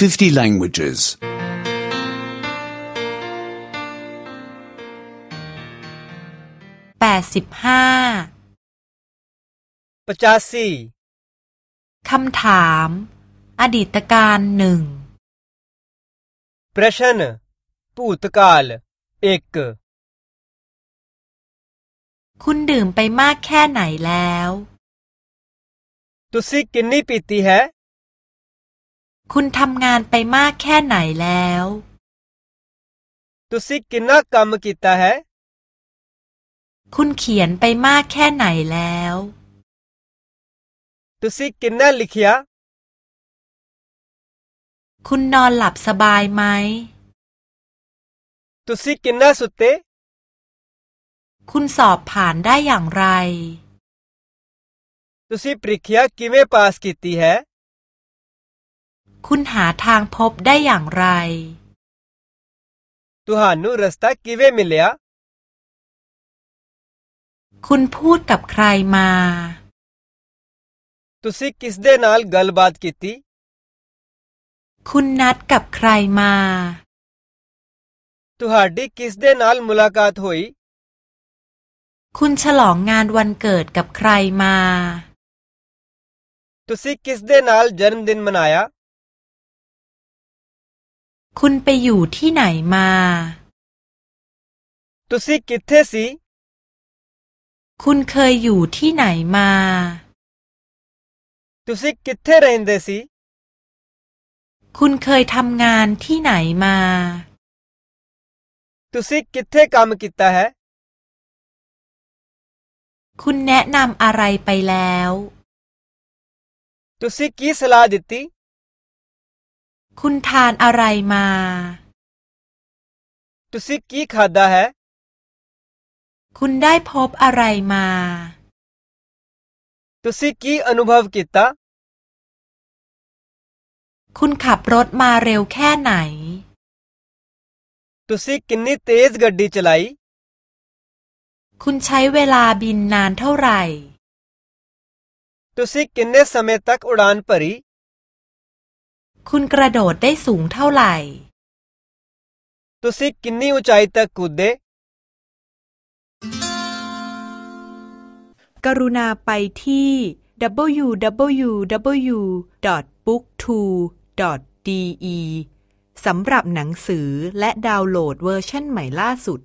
50 languages. แปดสิบห้า पचासी คำถาม อดีตการหนึ่ง प्रश्न भूतकाल एक คุณดื่มไปมากแค่ไหนแล้ว तुसी किन्नी पीती है คุณทำงานไปมากแค่ไหนแล้วตุสิกินนักกรรมกิตาแฮคุณเขียนไปมากแค่ไหนแล้วตุสิกินนักลิขยาคุณนอนหลับสบายไหมตุสิกินนักสุดเตคุณสอบผ่านได้อย่างไร ਤੁਸੀਂ ਪ੍ਰੀਖਿਆ ਕਿਵੇਂ ਪਾਸ ਕੀਤੀ ਹੈ คุณหาทางพบได้อย่างไรตุฮานุรัสตากิเวมิเลียคุณพูดกับใครมาตุสิกิสเดนัลกัลบาดกิตีคุณนัดกับใครมาਤੁਹਾਡੀ ਕਿਸ ਦੇ ਨਾਲ ਮੁਲਾਕਾਤ ਹੋਈคุณฉลองงานวันเกิดกับใครมา ਤੁਸੀਂ ਕਿਸ ਦੇ ਨਾਲ ਜਨਮਦਿਨ ਮਨਾਇਆ คุณไปอยู่ที่ไหนมาਤੁਸੀਂ ਕਿੱਥੇ ਸੀคุณเคยอยู่ที่ไหนมา ਤੁਸੀਂ ਕਿੱਥੇ ਰਹਿੰਦੇ ਸੀคุณเคยทำงานที่ไหนมาตุสิกิเทกามกิตาฮคุณแนะนำอะไรไปแล้วตุสิกิสลาดิตี คุณทานอะไรมาตุสิกีขาดาฮคุณได้พบอะไรมาตุสิกีอนุภาพกิตาคุณขับรถมาเร็วแค่ไหนตุสิกินนี่เตสกัดดีจลายคุณใช้เวลาบินนานเท่าไหร่ตุสิกินเนสเมตักอุดานปรี คุณกระโดดได้สูงเท่าไหร่ตุสิกินนี่อุจัยตะกุดเดกรุณาไปที่ www.booktwo.de สำหรับหนังสือและดาวน์โหลดเวอร์ชันใหม่ล่าสุด